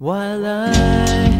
While I